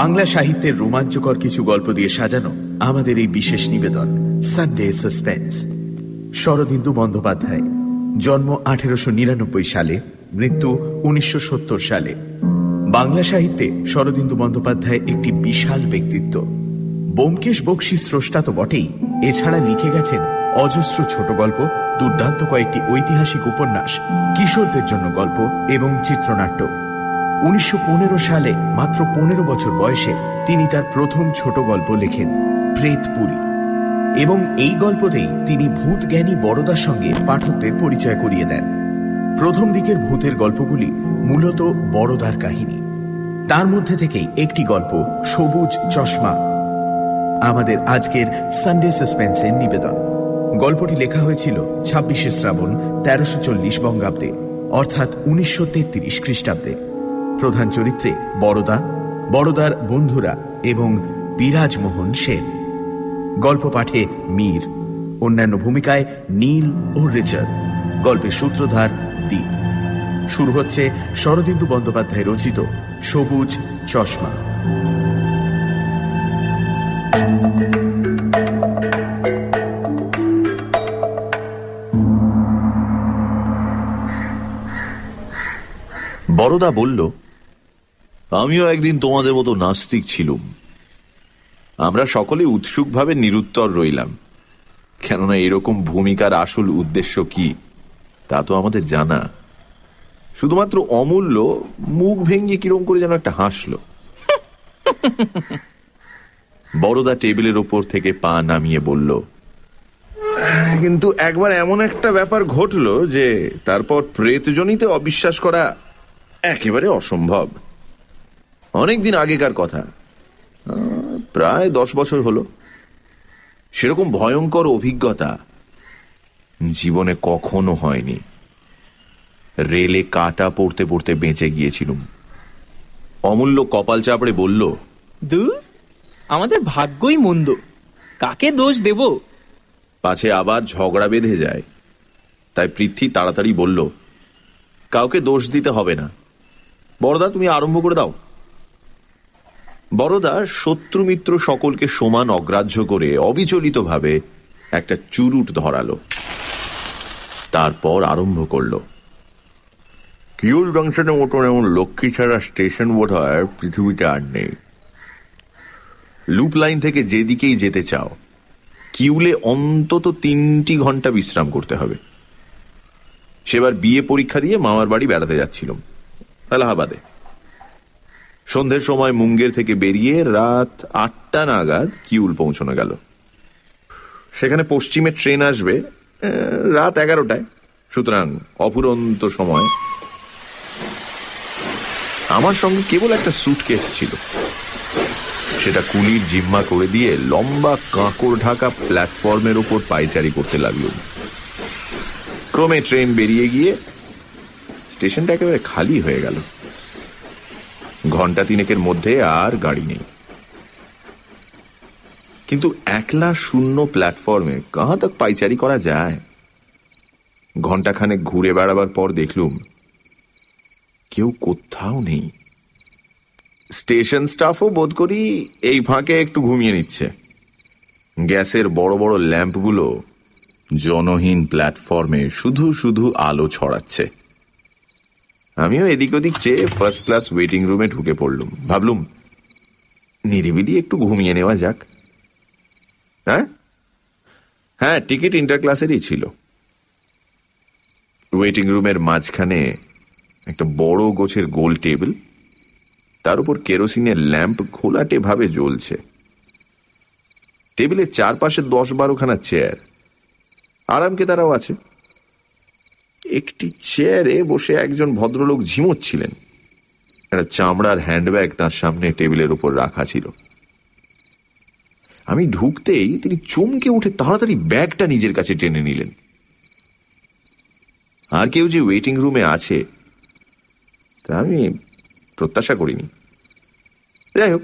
বাংলা সাহিত্যের রোমাঞ্চকর কিছু গল্প দিয়ে সাজানো আমাদের এই বিশেষ নিবেদন সানডে সাসপেন্স শরদিন্দু বন্দ্যোপাধ্যায়, জন্ম আঠেরোশো নিরানব্বই সালে, মৃত্যু উনিশশো সত্তর সালে। বাংলা সাহিত্যে শরদিন্দু বন্দ্যোপাধ্যায় একটি বিশাল ব্যক্তিত্ব। বোমকেশ বক্সি স্রষ্টা তো বটেই। এছাড়া লিখে গেছেন অজস্র ছোট গল্প, দুর্দান্ত কয়েকটি ঐতিহাসিক উপন্যাস, কিশোরদের জন্য গল্প এবং চিত্রনাট্য। উনিশশো পনেরো সালে, মাত্র পনেরো বছর বয়সে, তিনি তার প্রথম ছোট গল্প লেখেন প্রেতপুরী এবং এই গল্পতেই তিনি ভূত জ্ঞানী বড়দার সঙ্গে পাঠকদের পরিচয় করিয়ে দেন। প্রথম দিকের ভূতের গল্পগুলি মূলত বড়দার কাহিনী। তার মধ্যে থেকেই একটি গল্প, সবুজ চশমা, আমাদের আজকের সানডে সাসপেন্সের নিবেদন। গল্পটি লেখা হয়েছিল ছাব্বিশে শ্রাবণ তেরোশো চল্লিশ বঙ্গাব্দে, অর্থাৎ উনিশশো তেত্রিশ খ্রিস্টাব্দে। প্রধান চরিত্রে বড়দা বড়দার বন্ধুরা এবং বিরাজমোহন সেন। গল্প পাঠে মীর, অন্যান্য ভূমিকায় নীল ও রিচার্ড গল্পের সূত্রধার দ্বীপ শুরু হচ্ছে শরদিন্দু বন্দ্যোপাধ্যায় রচিত সবুজ চশমা। বড়দা বলল আমিও একদিন তোমাদের মতো নাস্তিক ছিলুম। আমরা সকলে উৎসুকভাবে নিরুত্তর রইলাম। কেননা এরকম ভূমিকার আসল উদ্দেশ্য কি, তা তো আমাদের জানা। শুধুমাত্র অমূল্য মুখ ভেঙে কিরম করে যেন একটা হাসল। বড়দা টেবিলের ওপর থেকে পা নামিয়ে বলল, কিন্তু একবার এমন একটা ব্যাপার ঘটলো যে তারপর প্রেতজনিতে অবিশ্বাস করা একেবারে অসম্ভব। অনেকদিন আগেকার কথা। প্রায় দশ বছর হলো। সেরকম ভয়ঙ্কর অভিজ্ঞতা জীবনে কখনো হয়নি। রেলে কাটা পড়তে পড়তে বেঁচে গিয়েছিলুম। অমূল্য কপাল চাপড়ে বলল দু আমাদের ভাগ্যই মন্দ। কাকে দোষ দেব? পাছে আবার ঝগড়া বেঁধে যায়। তাই পৃথ্বী তাড়াতাড়ি বলল কাউকে দোষ দিতে হবে না। বড়দা তুমি আরম্ভ করে দাও। বড়দা শত্রু মিত্র সকলকে সমান অগ্রাহ্য করে অবিচলিতভাবে একটা চুরুট ধরালো। তারপর আরম্ভ করল। কিউল জংশনের মতন এমন লক্ষ্মী ছাড়া স্টেশন বোধ হয় পৃথিবীতে আর নেই। লুপ লাইন থেকে যেদিকেই যেতে চাও, কিউলে অন্তত তিনটি ঘণ্টা বিশ্রাম করতে হবে। সেবার বিয়ে পরীক্ষা দিয়ে মামার বাড়ি বেড়াতে যাচ্ছিলাম। এলাহাবাদে। সন্ধ্যের সময় মুঙ্গের থেকে বেরিয়ে রাত আটটা নাগাদ কিউল পৌঁছানো গেল। সেখানে পশ্চিমে ট্রেন আসবে রাত এগারোটায়। সুতরাং অফুরন্ত সময়। আমার সঙ্গে কেবল একটা সুটকেস ছিল। সেটা কুলির জিম্মা করে দিয়ে লম্বা কাঁকড় ঢাকা প্ল্যাটফর্মের ওপর পাইচারি করতে লাগল। ক্রমে ট্রেন বেরিয়ে গিয়ে স্টেশনটা একেবারে খালি হয়ে গেল। ঘণ্টা তিনেকের মধ্যে আর গাড়ি নেই। কিন্তু একলা শূন্য প্ল্যাটফর্মে কাহা তক পাইচারি করা যায়? ঘন্টাখানেক ঘুরে বেড়াবার পর দেখলুম, কেউ কোথাও নেই। স্টেশন স্টাফও বোধ করি এই ফাঁকে একটু ঘুমিয়ে নিচ্ছে। গ্যাসের বড় বড় ল্যাম্পগুলো জনহীন প্ল্যাটফর্মে শুধু শুধু আলো ছড়াচ্ছে। আমিও এদিক ওদিক চেয়ে ফার্স্ট ক্লাস ওয়েটিং রুমে ঢুকে পড়লুম। ভাবলুম, নিরিবিলি একটু ঘুমিয়ে নেওয়া যাক। হ্যাঁ? হ্যাঁ টিকিট ইন্টার ক্লাসেরই ছিল। ওয়েটিং রুমের মাঝখানে একটা বড় গোছের গোল টেবিল, তার উপর কেরোসিনের ল্যাম্প ঘোলাটে ভাবে জ্বলছে। টেবিলের চারপাশে দশ বারোখানা চেয়ার আরামকে তারাও আছে। একটি চেয়ারে বসে একজন ভদ্রলোক ঝিমোচ্ছিলেন। একটা চামড়ার হ্যান্ডব্যাগ তার সামনে টেবিলের উপর রাখা ছিল। আমি ঢুকতেই তিনি চমকে উঠে তাড়াতাড়ি ব্যাগটা নিজের কাছে টেনে নিলেন। আর কেউ যে ওয়েটিং রুমে আছে, তা আমি প্রত্যাশা করিনি। যাই হোক,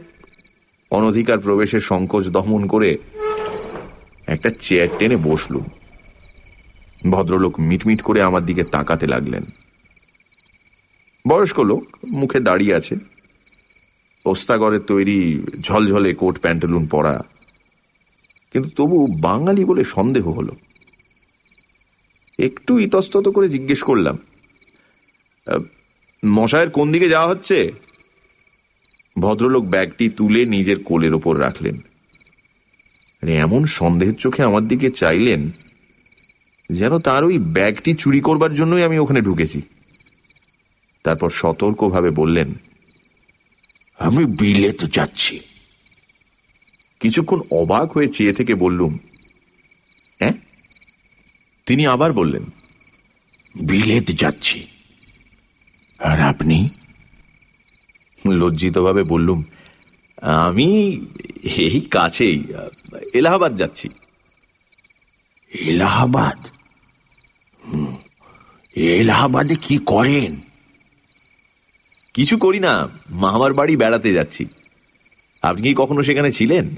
অনধিকার প্রবেশের সংকোচ দমন করে একটা চেয়ার টেনে বসলুম। ভদ্রলোক মিটমিট করে আমার দিকে তাকাতে লাগলেন। বয়স্ক লোক মুখে দাঁড়িয়ে আছে। ওস্তাগরের তৈরি ঝলঝলে কোট প্যান্টালুন পরা। কিন্তু তবু বাঙালি বলে সন্দেহ হলো। একটু ইতস্তত করে জিজ্ঞেস করলাম "আহ, মশায়ের কোন দিকে যাওয়া হচ্ছে? ভদ্রলোক ব্যাগটি তুলে নিজের কোলের ওপর রাখলেন। মানে এমন সন্দেহের চোখে আমার দিকে চাইলেন যেন তার ওই ব্যাগটি চুরি করবার জন্যই আমি ওখানে ঢুকেছি। তারপর সতর্কভাবে বললেন, আমি বিলেত যাচ্ছি। কিছুক্ষণ অবাক হয়ে চেয়ে থেকে বললুম হ্যাঁ? তিনি আবার বললেন বিলেত যাচ্ছি। আর আপনি? লজ্জিতভাবে বললুম, আমি এই কাছেই, এলাহাবাদ যাচ্ছি। এলাহাবাদ? এলাহাবাদে কি করেন? কিছু করি না মামার বাড়ি বেড়াতে যাচ্ছি। আপনি কি কখনো সেখানে ছিলেন?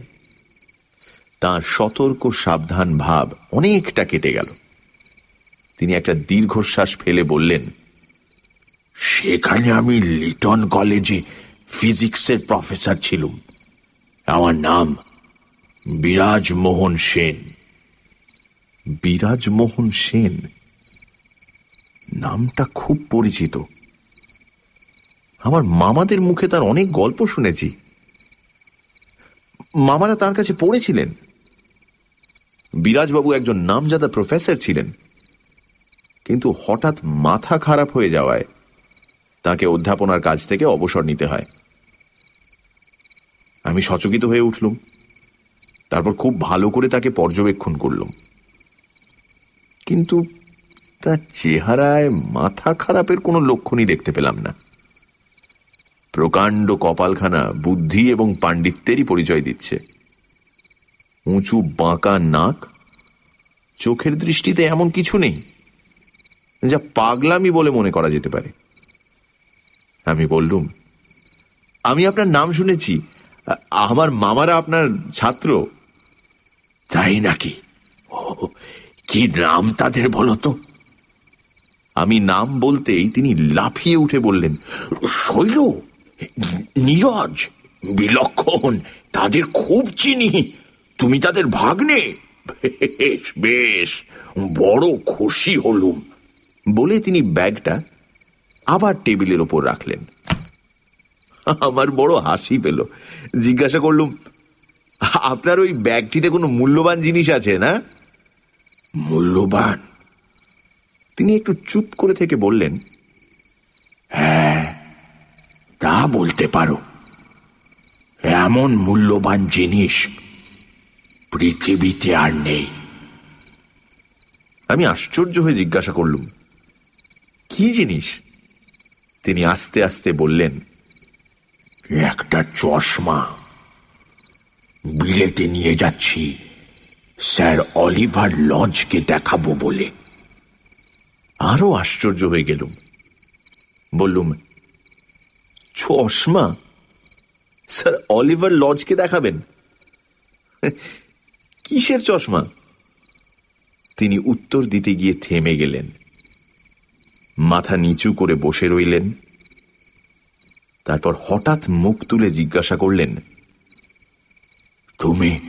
তার সতর্ক সাবধান ভাব অনেকটা কেটে গেল। তিনি একটা দীর্ঘশ্বাস ফেলে বললেন সেখানে আমি লিটন কলেজে ফিজিক্সের প্রফেসর ছিলুম। আমার নাম বিরাজমোহন সেন। বিরাজমোহন সেন? নামটা খুব পরিচিত। আমার মামাদের মুখে তার অনেক গল্প শুনেছি। মামারা তার কাছে পড়েছিলেন। বিরাজবাবু একজন নামজাদা প্রফেসর ছিলেন। কিন্তু হঠাৎ মাথা খারাপ হয়ে যাওয়ায় তাকে অধ্যাপনার কাজ থেকে অবসর নিতে হয়। আমি সচকিত হয়ে উঠলুম। তারপর খুব ভালো করে তাকে পর্যবেক্ষণ করলুম। কিন্তু তার চেহারায় মাথা খারাপের কোনো লক্ষণই দেখতে পেলাম না। প্রকাণ্ড কপালখানা বুদ্ধি এবং পাণ্ডিত্যেরই পরিচয় দিচ্ছে। উঁচু বাঁকা নাক চোখের দৃষ্টিতে এমন কিছু নেই যা পাগলামি বলে মনে করা যেতে পারে। আমি বললুম আমি আপনার নাম শুনেছি আমার মামারা আপনার ছাত্র। তাই নাকি? ও, কি নাম তাদের বলো তো? আমি নাম বলতেই তিনি লাফিয়ে উঠে বললেন, শৈল, নীরজ, বিলক্ষণ, তাদের খুব চিনি। তুমি তাদের ভাগ্নে? বেশ বেশ, বড় খুশি হলুম। বলে তিনি ব্যাগটা আবার টেবিলের ওপর রাখলেন। আমার বড় হাসি পেল। জিজ্ঞাসা করলুম, আপনার ওই ব্যাগটিতে কোনো মূল্যবান জিনিস আছে না? মূল্যবান? তিনি একটু চুপ করে থেকে বললেন হ্যাঁ তা বলতে পারো। এমন মূল্যবান জিনিস পৃথিবীতে আর নেই। আমি আশ্চর্য হয়ে জিজ্ঞাসা করলুম, কি জিনিস? তিনি আস্তে আস্তে বললেন, একটা চশমা। বিলেতে নিয়ে যাচ্ছি। স্যার অলিভার লজকে দেখাবো বলে। আরও আশ্চর্য হয়ে গেলুম। বললুম, চশমা? স্যার, অলিভার লজকে দেখাবেন? কিসের চশমা? তিনি উত্তর দিতে গিয়ে থেমে গেলেন। মাথা নিচু করে বসে রইলেন। তারপর হঠাৎ মুখ তুলে জিজ্ঞাসা করলেন, তুমি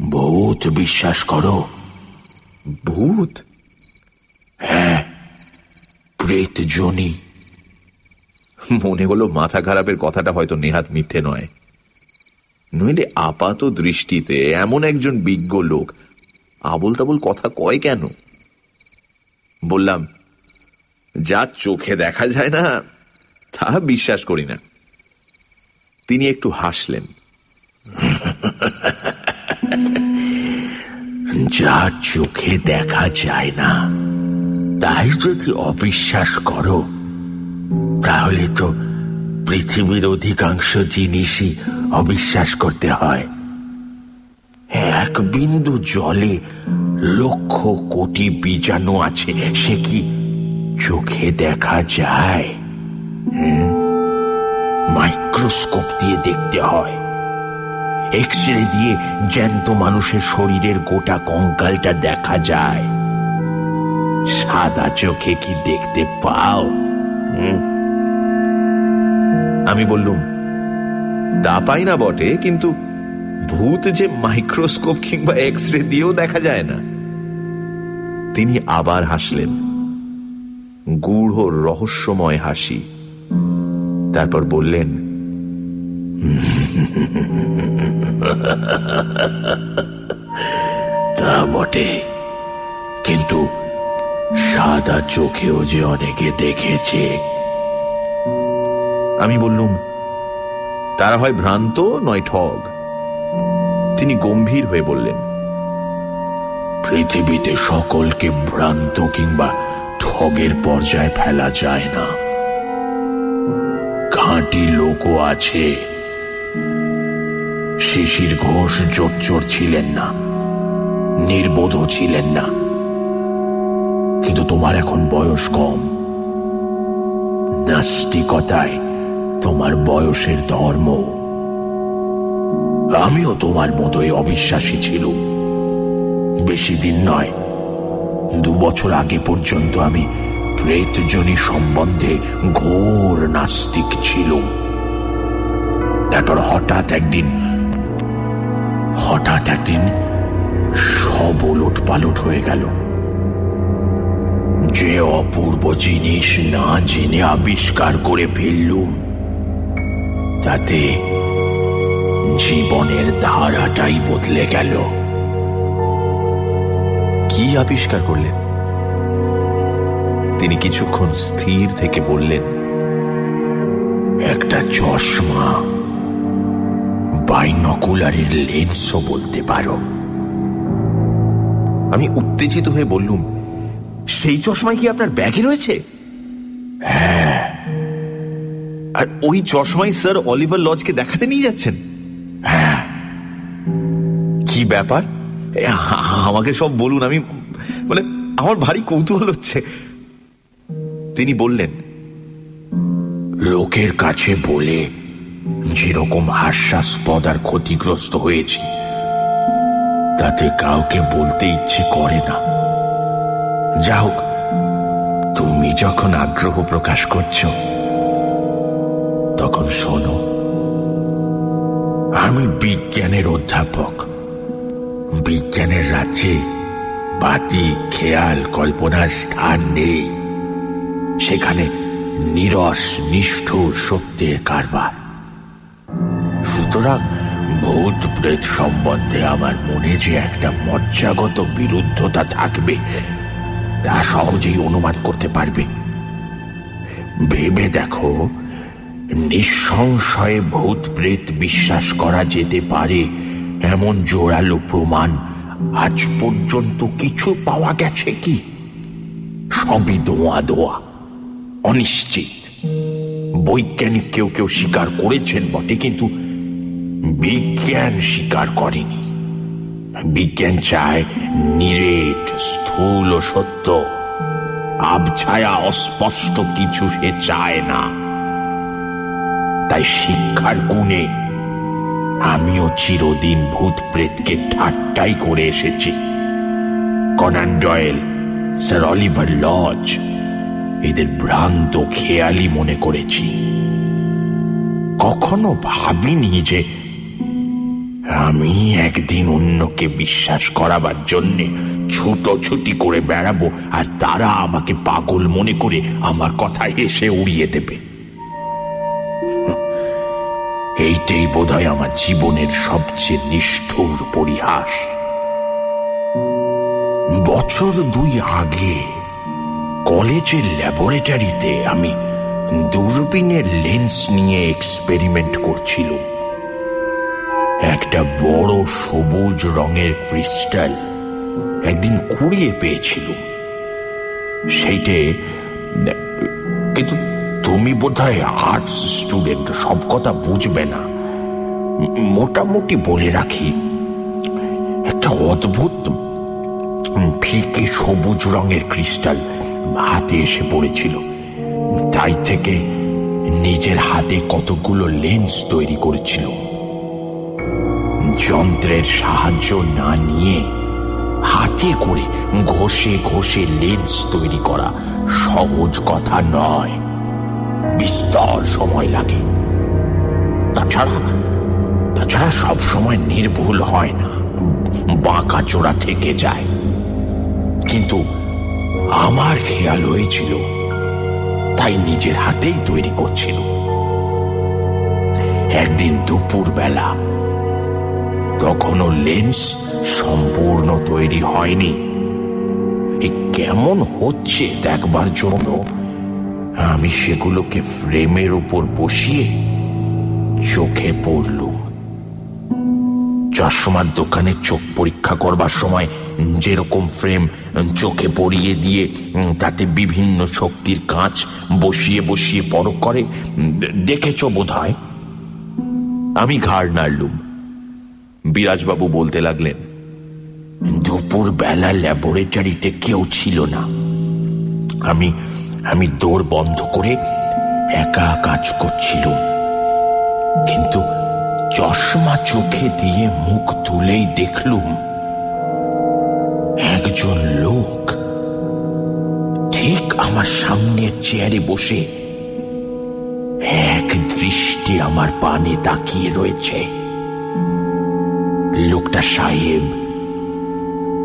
ভূত বিশ্বাস করো? ভূত হ্যাঁ প্রেত জনি। মনে হলো মাথা খারাপের কথাটা হয়তো নেহাত মিথ্যে নয়। নইলে আপাত দৃষ্টিতে এমন একজন বিজ্ঞ লোক আবল তাবল কথা কয় কেন? বললাম, যা চোখে দেখা যায় না, তা বিশ্বাস করি না। তিনি একটু হাসলেন। যা চোখে দেখা যায় না। তাই যদি অবিশ্বাস করো, তাহলে তো পৃথিবীর অধিকাংশ জিনিসই অবিশ্বাস করতে হয়। এক বিন্দু জলে লক্ষ কোটি বীজাণু আছে, সে কি চোখে দেখা যায়? হ্যাঁ? মাইক্রোস্কোপ দিয়ে দেখতে হয়। এক্স রে দিয়ে জ্যান্ত মানুষের শরীরের গোটা কঙ্কালটা দেখা যায়। সাদা চোখে কি দেখতে পাও? আমি বললুম, তা পাই না বটে, কিন্তু ভূত যে মাইক্রোস্কোপ কিংবা এক্স রে দিয়েও দেখা যায় না। তিনি আবার হাসলেন। গূঢ় রহস্যময় হাসি। তারপর বললেন, তা বটে, কিন্তু সাদা চোখেও যে অনেকে দেখেছে। আমি বললুম, তারা হয় ভ্রান্ত নয় ঠগ। তিনি গম্ভীর হয়ে বললেন, পৃথিবীতে সকলকে ভ্রান্ত কিংবা ঠগের পর্যায়ে ফেলা যায় না। খাঁটি লোকও আছে। শিশির ঘোষ জোচ্চোর ছিলেন না নির্বোধ ছিলেন না। কিন্তু তোমার এখন বয়স কম। নাস্তিকতায় তোমার বয়সের ধর্ম। আমিও তোমার মতোই অবিশ্বাসী ছিল বেশি দিন নয়, দু বছর আগে পর্যন্ত আমি প্রেতজনী সম্বন্ধে ঘোর নাস্তিক ছিল তারপর হঠাৎ একদিন হঠাৎ একদিন সব ওলট পালট হয়ে গেল। যে অপূর্ব জিনিস না জেনে আবিষ্কার করে ফেললুম তাতে জীবনের ধারাটাই বদলে গেল। কি আবিষ্কার করলেন? তিনি কিছুক্ষণ স্থির থেকে বললেন একটা চশমা বাইনকুলারের লেন্সও বলতে পারো। আমি উত্তেজিত হয়ে বললুম সেই চশমাই কি আপনার ব্যাগে রয়েছে? হ্যাঁ। আর ওই চশমাই স্যার অলিভার লজকে দেখাতে নিয়ে যাচ্ছেন? হ্যাঁ। কি ব্যাপার? আমাকে সব বলুন, আমি মানে আমার ভারী কৌতূহল হচ্ছে। তিনি বললেন, লোকের কাছে বলে যেরকম হাস্যাস্পদ আর ক্ষতিগ্রস্ত হয়েছি, তাতে কাউকে বলতে ইচ্ছে করে না। যা হোক, তুমি যখন আগ্রহ প্রকাশ করছ, তখন শোনো, আমি বিজ্ঞানের অধ্যাপক। বিজ্ঞানের রাজ্যে বাতি, খেয়াল, কল্পনার স্থান নেই। সেখানে নিরস, নিষ্ঠুর সত্যের কারবার। সুতরাং ভূত প্রেত সম্বন্ধে আমার মনে যে একটা মজ্জাগত বিরুদ্ধতা থাকবে তা সহজেই অনুমান করতে পারবে। ভেবে দেখো, নিঃসংশয়ে ভূত প্রেত বিশ্বাস করা যেতে পারে, এমন জোরালো প্রমাণ আজ পর্যন্ত কিছু পাওয়া গেছে কি? সবই দোয়া দোয়া, অনিশ্চিত। বৈজ্ঞানিক কেউ কেউ স্বীকার করেছেন বটে, কিন্তু বিজ্ঞান স্বীকার করেনি। বিজ্ঞান চায় নিরেট, স্থূল সত্য। আবছায়া অস্পষ্ট কিছু সে চায় না। তাই শিক্ষার গুণে আমিও চিরদিন ভূত প্রেতকে ঠাট্টাই করে এসেছি। Conan Doyle, sir Oliver Lodge, এদের ভ্রান্ত খেয়ালি মনে করেছি। কখনো ভাবিনি যে আমি একদিন অন্যকে বিশ্বাস করাবার জন্যে ছুটোছুটি করে বেড়াবো, আর তারা আমাকে পাগল মনে করে আমার কথা এসে উড়িয়ে দেবে। এইটাই বোধহয় আমার জীবনের সবচেয়ে নিষ্ঠুর পরিহাস। বছর দুই আগে কলেজের ল্যাবরেটরিতে আমি দূরবীনের লেন্স নিয়ে এক্সপেরিমেন্ট করছিলাম। একটা বড় সবুজ রঙের ক্রিস্টাল একদিন কুড়িয়ে পেয়েছিল। সেইটে, কিন্তু তুমি বোধহয় আর্টস স্টুডেন্ট, সব কথা বুঝবে না। মোটামুটি বলে রাখি, একটা অদ্ভুত ফিকে সবুজ রঙের ক্রিস্টাল হাতে এসে পড়েছিল। তাই থেকে নিজের হাতে কতগুলো লেন্স তৈরি করেছিল। যন্ত্রের সাহায্য না নিয়ে হাতে করে ঘষে ঘষে লেন্স তৈরি করা সহজ কথা নয়। বিস্তর সময় লাগে। তাছাড়া তাছাড়া সব সময় নির্ভুল হয় না। বাঁকা চোরা থেকে যায়। কিন্তু আমার খেয়াল হয়েছিল, তাই নিজের হাতেই তৈরি করছিল। একদিন দুপুর বেলা তখনও লেন্স সম্পূর্ণ তৈরি হয়নি। এ কেমন হচ্ছে দেখবার জন্য? আমি সেগুলোকে ফ্রেমের উপর বসিয়ে চোখে পড়লুম। চশমার দোকানে চোখ পরীক্ষা করবার সময় যেরকম ফ্রেম চোখে পরিয়ে দিয়ে তাতে বিভিন্ন শক্তির কাঁচ বসিয়ে বসিয়ে পরখ করে দেখেছ বোধ আমি ঘাড় নাড়লুম। বিরাজবাবু বলতে লাগলেন দুপুর বেলা ল্যাবরেটরিতে কেউ ছিল না। আমি আমি দৌড় বন্ধ করে একা কাজ করছিল কিন্তু চশমা চোখে দিয়ে মুখ তুলেই দেখলুম, একজন লোক ঠিক আমার সামনের চেয়ারে বসে এক দৃষ্টি আমার পানে তাকিয়ে রয়েছে। লোকটা সাহেব।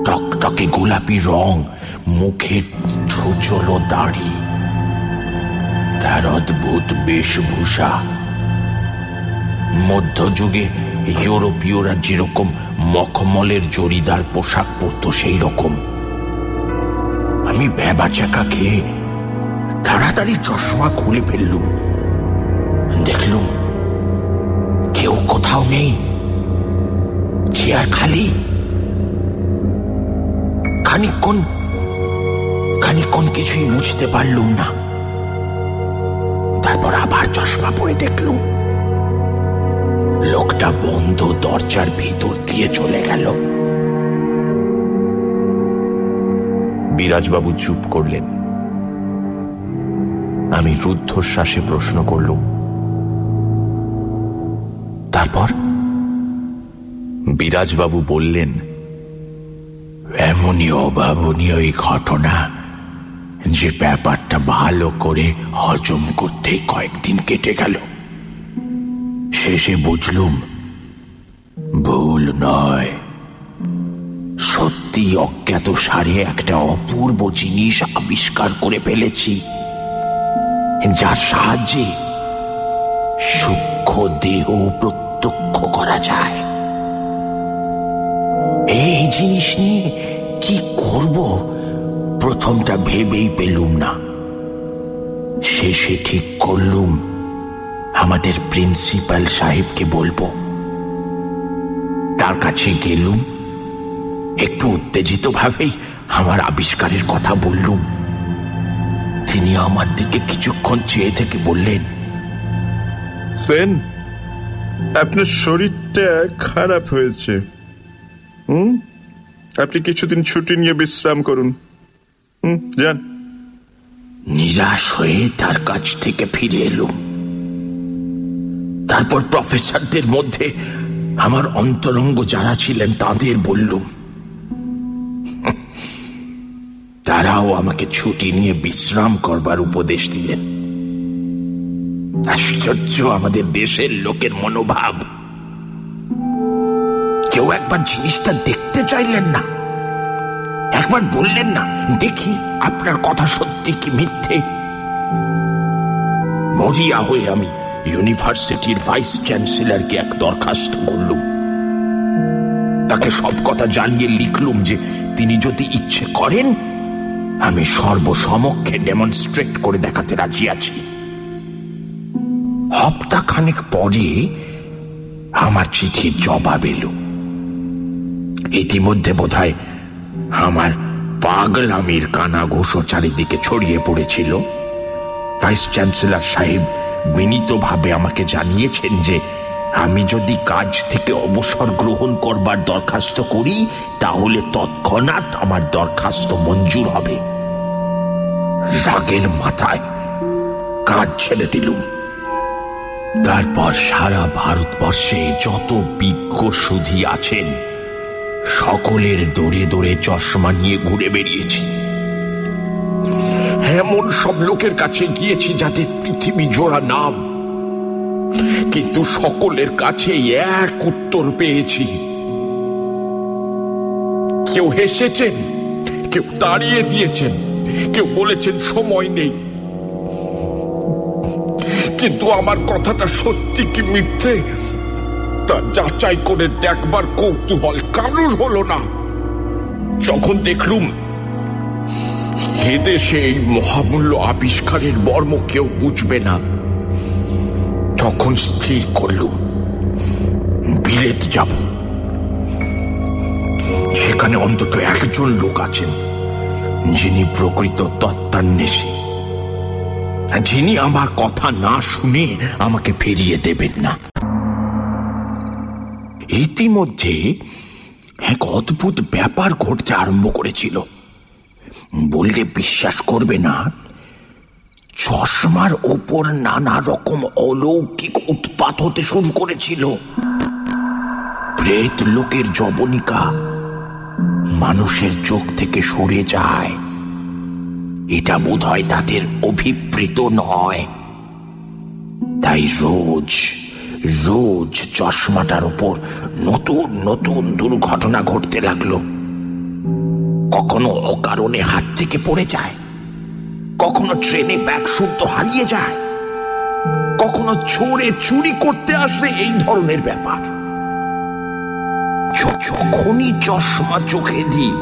টকটকে গোলাপি রং, মুখে ছোচলো দাড়ি। তার অদ্ভুত বেশভূষা। মধ্যযুগে ইউরোপীয়রা যেরকম মখমলের জরিদার পোশাক পরত সেই রকম আমি ভ্যাবাচাকা খেয়ে তাড়াতাড়ি চশমা খুলে ফেললুম। দেখলুম কেউ কোথাও নেই। চেয়ার খালি? খানিকক্ষণ খানিকক্ষণ কিছুই বুঝতে পারলুম না। তারপর আবার চশমা পরে দেখলুম, লোকটা বন্ধ দরজার ভিতর দিয়ে চলে গেল। বিরাজবাবু চুপ করলেন। আমি রুদ্ধশ্বাসে প্রশ্ন করলুম, তারপর? বিরাজবাবু বললেন, এমনই অভাবনীয় এই ঘটনা যে ব্যাপারটা ভালো করে হজম করতে কয়েকদিন কেটে গেল। শেষে বুঝলুম, ভুল নয়। সত্যি অজ্ঞাত সারে একটা অপূর্ব জিনিস আবিষ্কার করে ফেলেছি, যার সাহায্যে সূক্ষ্ম দেহ প্রত্যক্ষ করা যায়। এই জিনিস নিয়ে কি করব? প্রথমটা ভেবেই পেলুম না। শেষে ঠিক করলুম, আমাদের প্রিন্সিপাল সাহেবকে বলব। তার কাছে গেলুম, একটু উত্তেজিত ভাবেই আমার আবিষ্কারের কথা বললুম। তিনি আমার দিকে কিছুক্ষণ চেয়ে থেকে বললেন, সেন, আপনার শরীরটা খারাপ হয়েছে। হুম? আপনি কিছুদিন ছুটি নিয়ে বিশ্রাম করুন। হুম, যান। নিরাশ হয়ে তার কাছ থেকে ফিরে এলুম। তারপর প্রফেসরদের মধ্যে আমার অন্তরঙ্গ যারা ছিলেন তাদের বললুম, তারাও আমাকে ছুটি নিয়ে বিশ্রাম করবার উপদেশ দিলেন। আশ্চর্য আমাদের দেশের লোকের মনোভাব। কেউ একবার জিনিসটা দেখতে চাইলেন না। একবার বললেন না, দেখি আপনার কথা সত্যি কি মিথ্যে? মরিয়া হয়ে আমি ইউনিভার্সিটির ভাইস চ্যান্সেলরকে এক দরখাস্ত করলুম। তাকে সব কথা জানিয়ে লিখলুম যে তিনি যদি ইচ্ছে করেন, আমি সর্বসমক্ষে ডেমনস্ট্রেট করে দেখাতে রাজি আছি। হপ্তা খানেক পরে আমার চিঠির জবাব এলো। ইতিমধ্যে বোধহয় আমার পাগলামির কানা ঘোষও চারিদিকে ছড়িয়ে পড়েছিল। ভাইস চ্যান্সেলর সাহেব বিনীতভাবে আমাকে জানিয়েছেন যে আমি যদি কাজ থেকে অবসর গ্রহণ করবার দরখাস্ত করি, তাহলে তৎক্ষণাৎ আমার দরখাস্ত মঞ্জুর হবে। রাগের মাথায় কাজ ছেড়ে দিলুম। তারপর সারা ভারতবর্ষে যত বিজ্ঞ সুধী আছেন সকলের দৌড়ে দৌড়ে চশমা নিয়ে ঘুরে বেরিয়েছি। এমন সব লোকের কাছে গিয়েছি যাদের পৃথিবী জোড়া নাম। কিন্তু সকলের কাছে এক উত্তর পেয়েছি। কেউ হেসেছেন, কেউ দাঁড়িয়ে দিয়েছেন, কেউ বলেছেন সময় নেই। কিন্তু আমার কথাটা সত্যি কি মিথ্যে? তা যাচাই করে দেখবার কৌতূহল কারুর হলো না। যখন দেখলুম এদেশে এই মহামূল্য আবিষ্কারের মর্ম কেউ বুঝবে না। তখন স্থির করলুম, বিলেত যাব। সেখানে অন্তত একজন লোক আছেন, যিনি প্রকৃত তত্ত্বান্বেষী। যিনি আমার কথা না শুনে আমাকে ফিরিয়ে দেবেন না। ইতিমধ্যে এক অদ্ভুত ব্যাপার ঘটতে আরম্ভ করেছিল। বললে বিশ্বাস করবে না, চশমার ওপর নানা রকম অলৌকিক উৎপাত হতে শুরু করেছিল। প্রেত লোকের জবনিকা মানুষের চোখ থেকে সরে যায়। এটা বোধ হয় তাদের অভিপ্রেত নয়। তাই রোজ রোজ চশমাটার উপর নতুন নতুন দুর্ঘটনা ঘটতে লাগল। কখনো অকারণে হাত থেকে পড়ে যায়, কখনো ট্রেনে ব্যাগ শুদ্ধ হারিয়ে যায়, কখনো চোরে চুরি করতে আসলে এই ধরনের ব্যাপার। যখনই চশমা চোখে দিই,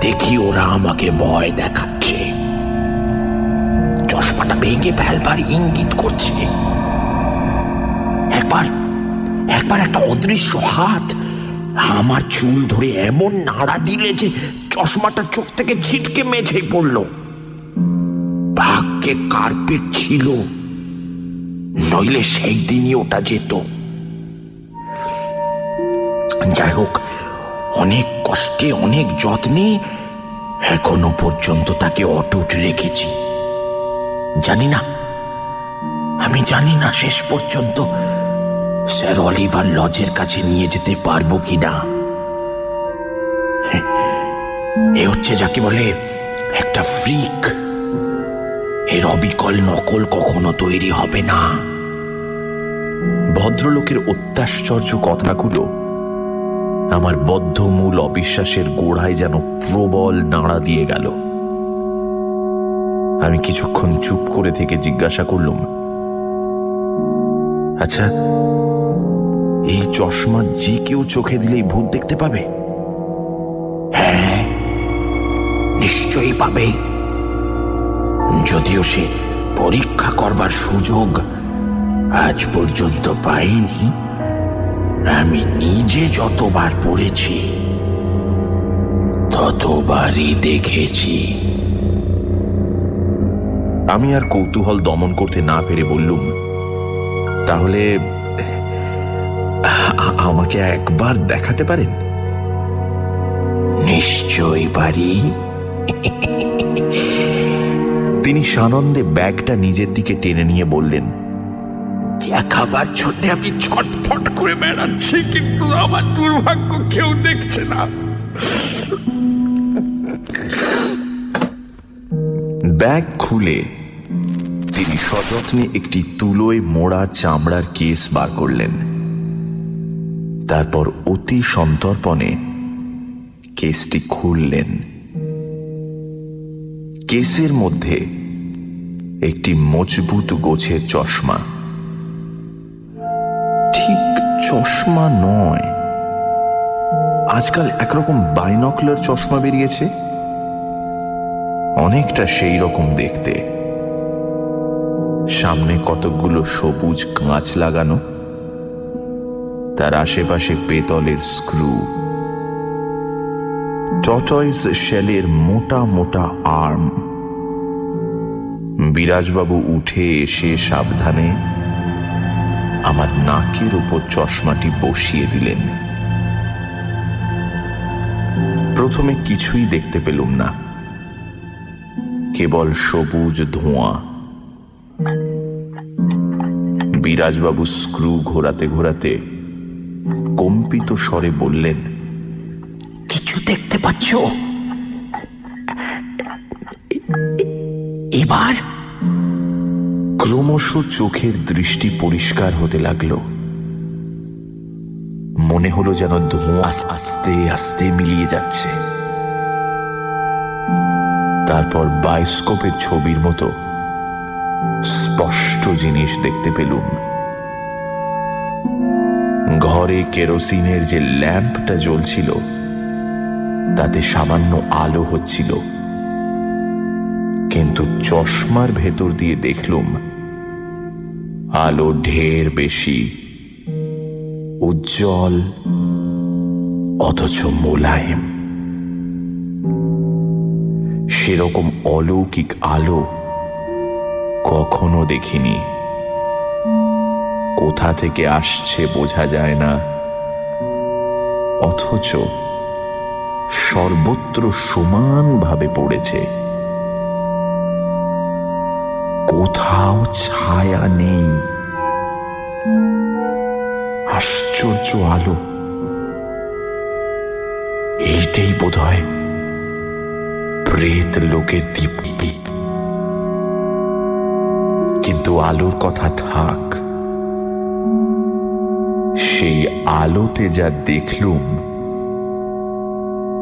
দেখি ওরা আমাকে ভয় দেখাচ্ছে। চশমাটা ভেঙে ফেলবার ইঙ্গিত করছে। একবার একবার একটা অদৃশ্য হাত আমার চুল ধরে এমন নাড়া দিলে যে চশমাটা চোখ থেকে ছিটকে মেঝে পড়ল। ভাগ্যে কার্পেট ছিল, নইলে সেই দিনই ওটা যেত। যাই হোক, অনেক কষ্টে, অনেক যত্নে এখনও পর্যন্ত তাকে অটুট রেখেছি। জানি না, আমি জানি না শেষ পর্যন্ত স্যার অলিভার লজের কাছে নিয়ে যেতে পারব কি না এ হচ্ছে যাকে বলে একটা ফ্রিক। এর অবিকল নকল কখনো তৈরি হবে না। ভদ্রলোকের অত্যাশ্চর্য কথাগুলো আমার বদ্ধমূল অবিশ্বাসের গোড়ায় যেন প্রবল নাড়া দিয়ে গেল। আমি কিছুক্ষণ চুপ করে থেকে জিজ্ঞাসা করলুম আচ্ছা এই চশমা যে কেউ চোখে দিলেই ভূত দেখতে পাবে? হ্যাঁ নিশ্চয়ই পাবে। যদিও সে পরীক্ষা করবার সুযোগ আজ পর্যন্ত পাইনি আমি নিজে যতবার পড়েছি, ততবারই দেখেছি। আমি আর কৌতূহল দমন করতে না পেরে বললুম, তাহলে আমাকে একবার দেখাতে পারেন? নিশ্চয়ই পারি। তিনি সানন্দে ব্যাগটা নিজের দিকে টেনে নিয়ে বললেন দেখাবার জন্য আমি ছটফট করে বেড়াচ্ছি কিন্তু আমার দুর্ভাগ্য কেউ দেখছে না। ব্যাগ খুলে তিনি সযত্নে একটি তুলোয় মোড়া চামড়ার কেস বার করলেন। তারপর অতি সন্তর্পণে কেসটি খুললেন। কেসের মধ্যে একটি মজবুত গোছের চশমা। ঠিক চশমা নয়। আজকাল একরকম বাইনকলার চশমা বেরিয়েছে। অনেকটা সেই রকম দেখতে। সামনে কতকগুলো সবুজ কাঁচ লাগানো। তার আশেপাশে পেতলের স্ক্রু। টটয়েস শেলের মোটা মোটা আর্ম। বিরাজবাবু উঠে এসে সাবধানে আমার নাকের উপর চশমাটি বসিয়ে দিলেন। প্রথমে কিছুই দেখতে পেলুম না। কেবল সবুজ ধোঁয়া। বিরাজবাবু স্ক্রু ঘোরাতে ঘোরাতে কম্পিত স্বরে বললেন কিছু দেখতে পাচ্ছ? এবার? ক্রমশ চোখের দৃষ্টি পরিষ্কার হতে লাগল। মনে হলো যেন ধোঁয়া আস্তে আস্তে মিলিয়ে যাচ্ছে। তারপর বায়োস্কোপের ছবির মতো স্পষ্ট জিনিস দেখতে পেলুম। ঘরে কেরোসিনের যে ল্যাম্পটা জ্বলছিল, তাতে সামান্য আলো হচ্ছিল। কিন্তু চশমার ভেতর দিয়ে দেখলুম, আলো ঢের বেশি, উজ্জ্বল, অথচ মোলায়েম। সেরকম অলৌকিক আলো কখনো দেখিনি। কোথা থেকে আসছে বোঝা যায় না। অথচ সর্বত্র সমানভাবে পড়েছে। কোথাও ছায়া নেই। আশ্চর্য আলো। এইটাই বোধ হয় প্রেত লোকের দীপ্তি। কিন্তু আলোর কথা থাক। সেই আলোতে যা দেখলুম,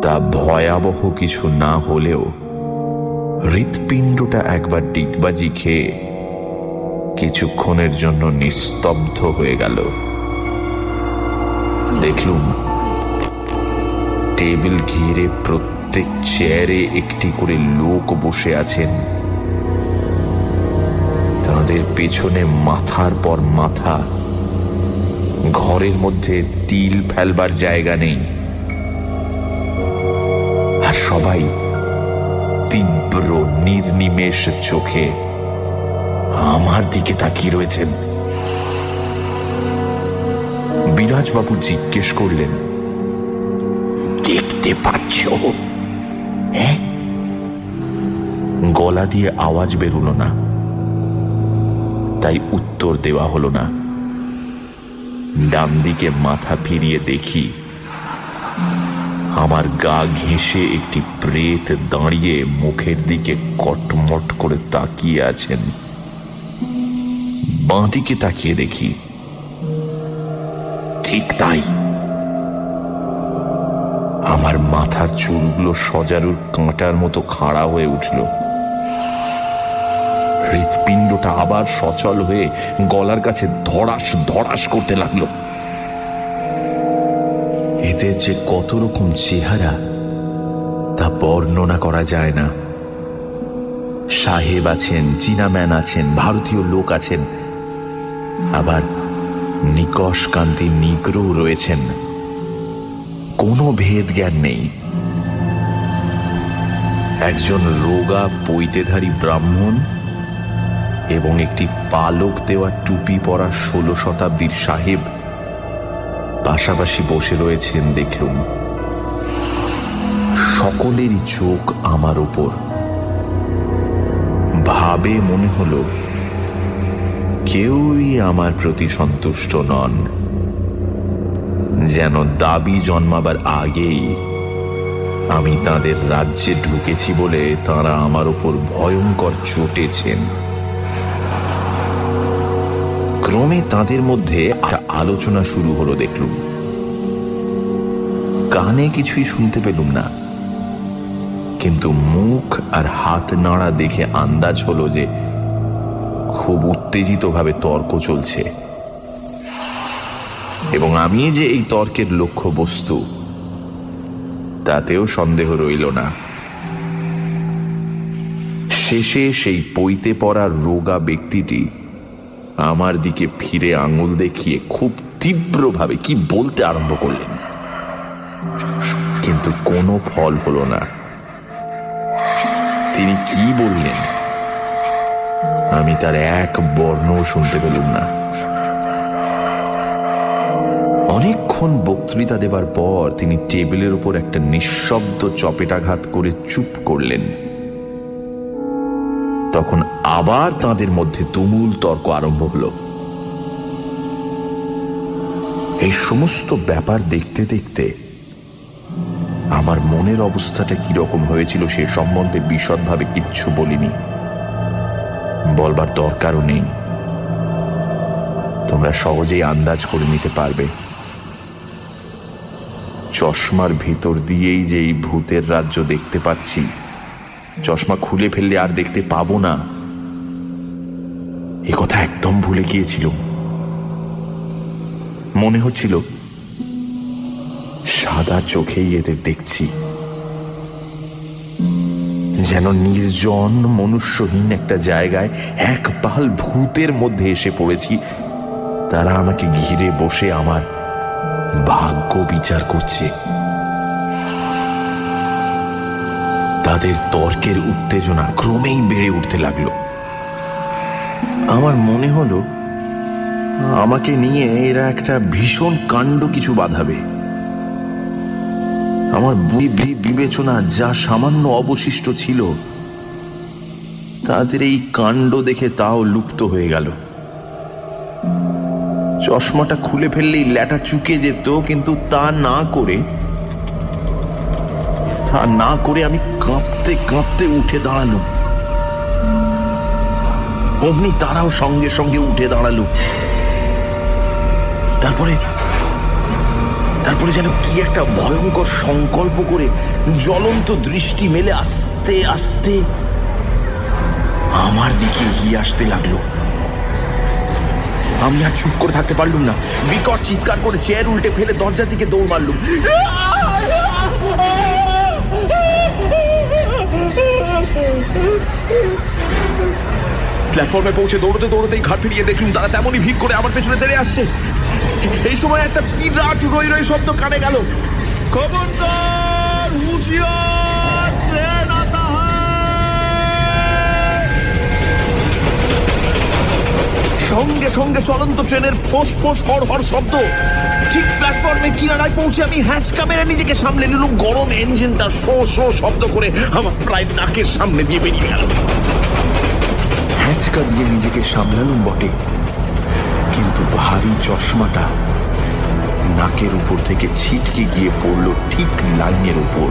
তা ভয়াবহ কিছু না হলেও হৃৎপিণ্ডটা একবার ডিগবাজি খেয়ে কিছুক্ষণের জন্য নিস্তব্ধ হয়ে গেল। দেখলুম টেবিল ঘিরে প্রত্যেক চেয়ারে একটি করে লোক বসে আছেন। তাদের পেছনে মাথার পর মাথা ঘরের মধ্যে তিল ফেলবার জায়গা নেই। আর সবাই তীব্র নির্নিমেষ চোখে আমার দিকে তাকিয়ে রয়েছেন। বিরাজবাবু জিজ্ঞেস করলেন, দেখতে পাচ্ছ? হ্যাঁ? গলা দিয়ে আওয়াজ বেরুল না। তাই উত্তর দেওয়া হলো না। ডান দিকে মাথা ফিরিয়ে দেখি। আমার গা ঘেঁষে একটি প্রেত দাঁড়িয়ে মুখের দিকে কটমট করে তাকিয়ে আছেন। বাঁদিকে তাকিয়ে দেখি। ঠিক তাই। আমার মাথার চুলগুলো সজারুর কাঁটার মতো খাড়া হয়ে উঠল। হৃৎপিণ্ডটা আবার সচল হয়ে গলার কাছে ধড়াস ধড়াস করতে লাগল। এদের যে কত রকম চেহারা, তা বর্ণনা করা যায় না। সাহেব আছেন, চীনাম্যান আছেন, ভারতীয় লোক আছেন, আবার নিকশ কান্তি নিগ্রো রয়েছেন। কোনো ভেদ জ্ঞান নেই। একজন রোগা পৈতেধারী ব্রাহ্মণ এবং একটি পালক দেওয়া টুপি পরা ষোলো শতাব্দীর সাহেব পাশাপাশি বসে রয়েছেন দেখলুম। সকলেরই চোখ আমার ওপর ভাবে মনে হলো, কেউই আমার প্রতি সন্তুষ্ট নন। যেন দাবি জন্মাবার আগেই আমি তাদের রাজ্যে ঢুকেছি বলে তারা আমার ওপর ভয়ঙ্কর চটেছেন ক্রমে তাদের মধ্যে আলোচনা শুরু হলো দেখলুম। কানে কিছুই শুনতে পেলুম না। কিন্তু মুখ আর হাত নাড়া দেখে আন্দাজ হলো যে খুব উত্তেজিতভাবে তর্ক চলছে। এবং আমি যে এই তর্কের লক্ষ্য বস্তু তাতেও সন্দেহ রইল না। শেষে সেই পইতে পড়া রোগা ব্যক্তিটি আমার দিকে ফিরে আঙুল দেখিয়ে খুব তীব্রভাবে কি বলতে আরম্ভ করলেন। কিন্তু কোনো ফল হলো না। তিনি কি বললেন? আমি তার এক বর্ণও শুনতে পেলুম না। অনেকক্ষণ বক্তৃতা দেবার পর তিনি টেবিলের উপর একটা নিঃশব্দ চপেটাঘাত করে চুপ করলেন। তখন আবার তাদের মধ্যে তুমুল তর্ক আরম্ভ হল। এই সমস্ত ব্যাপার দেখতে দেখতে আমার মনের অবস্থাটা কীরকম হয়েছিল সে সম্বন্ধে বিশদভাবে কিচ্ছু বলিনি। বলবার দরকারও নেই। তোমরা সহজেই আন্দাজ করে নিতে পারবে। চশমার ভিতর দিয়েই যে এই ভূতের রাজ্য দেখতে পাচ্ছি, চশমা খুলে ফেললে আর দেখতে পাবো না। ভুলে গিয়েছিল। মনে হচ্ছিল, সাদা চোখেই এদের দেখছি। যেন নির্জন, মনুষ্যহীন একটা জায়গায় এক পাল ভূতের মধ্যে এসে পড়েছি। তারা আমাকে ঘিরে বসে আমার ভাগ্য বিচার করছে। তাদের তর্কের উত্তেজনা ক্রমেই বেড়ে উঠতে লাগল। আমার মনে হলো আমাকে নিয়ে এরা একটা ভীষণ কাণ্ড কিছু বাঁধাবে। আমার বুদ্ধি বিবেচনা যা সামান্য অবশিষ্ট ছিল, তাদের এই কাণ্ড দেখে তাও লুপ্ত হয়ে গেল। চশমাটা খুলে ফেললেই ল্যাটা চুকে যেত, কিন্তু তা না করে, তা না করে আমি কাঁপতে কাঁপতে উঠে দাঁড়ালুম। অমনি তারাও সঙ্গে সঙ্গে উঠে দাঁড়াল। তারপরে তারপরে যেন কি একটা ভয়ঙ্কর সংকল্প করে জ্বলন্ত দৃষ্টি মেলে আস্তে আস্তে আমার দিকে এগিয়ে আসতে লাগল। আমি আর চুপ করে থাকতে পারলুম না। বিকট চিৎকার করে চেয়ার উল্টে ফেলে দরজার দিকে দৌড় মারলুম। প্ল্যাটফর্মে পৌঁছে দৌড়তে দৌড়তেই ঘাট ফিরিয়ে দেখলুম তারা তেমনই ভিড় করে আমার পেছনে তেড়ে আসছে। এই সময় একটা বিরাট রই রই শব্দ কানে গেল। খবরদার সঙ্গে সঙ্গে চলন্ত ট্রেনের ফোঁস ফোঁস হর হর শব্দ। ঠিক প্ল্যাটফর্মে কিনারায় পৌঁছে আমি হ্যাঁচকা মেরে নিজেকে সামলে নিলুম। গরম ইঞ্জিনটা শো শো শব্দ করে আমার প্রায় নাকের সামনে দিয়ে বেরিয়ে গেল। হ্যাঁচকা দিয়ে নিজেকে সামলালুম বটে। কিন্তু ভারী চশমাটা নাকের উপর থেকে ছিটকে গিয়ে পড়ল ঠিক লাইনের উপর।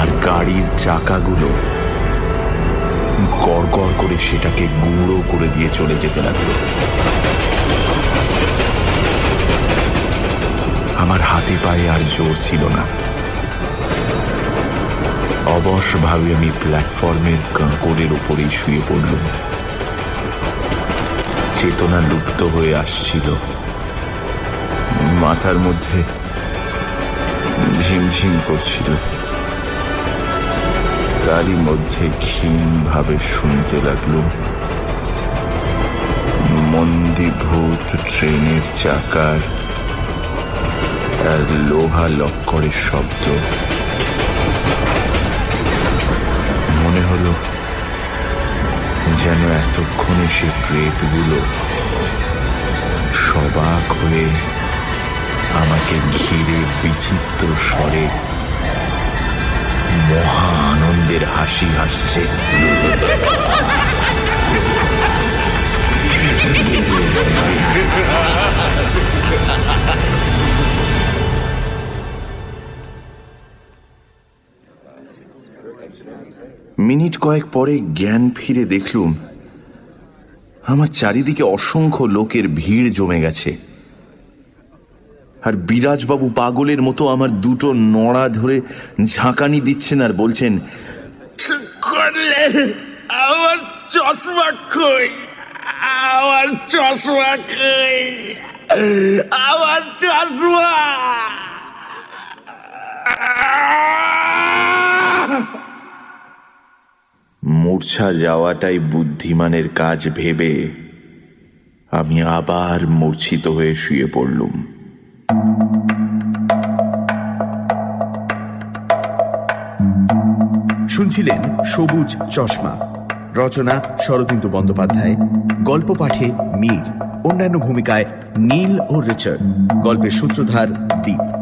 আর গাড়ির চাকাগুলো গড় করে সেটাকে গুঁড়ো করে দিয়ে চলে যেতে লাগল। আমার হাতে পায়ে আর জোর ছিল না। অবশভাবে আমি প্ল্যাটফর্মের কাঁকড়ের ওপরেই শুয়ে পড়লুম। চেতনা লুপ্ত হয়ে আসছিল। মাথার মধ্যে ঝিমঝিম করছিল। তারই মধ্যে ক্ষীণভাবে শুনতে লাগলুম। মন্দিভূত ট্রেনের চাকার আর লোহা লক্করের শব্দ। মনে হলো যেন এতক্ষণে সে প্রেতগুলো সবাক হয়ে আমাকে ঘিরে বিচিত্র স্বরে মহা আনন্দের হাসি হাসছে। মিনিট কয়েক পরে জ্ঞান ফিরে দেখলুম, আমার চারিদিকে অসংখ্য লোকের ভিড় জমে গেছে। আর বিরাজবাবু পাগলের মতো আমার দুটো নড়া ধরে ঝাঁকানি দিচ্ছেন আর বলছেন, করলে আমার চশমা কই আমার চশমা কই আমার চশমা। মূর্ছা যাওয়াটাই বুদ্ধিমানের কাজ ভেবে আমি আবার মূর্ছিত হয়ে শুয়ে পড়লুম। শুনছিলেন সবুজ চশমা। রচনা শরদিন্দু বন্দ্যোপাধ্যায়। গল্প পাঠে মীর। অন্যান্য ভূমিকায় নীল ও রিচার্ড। গল্পের সূত্রধার দ্বীপ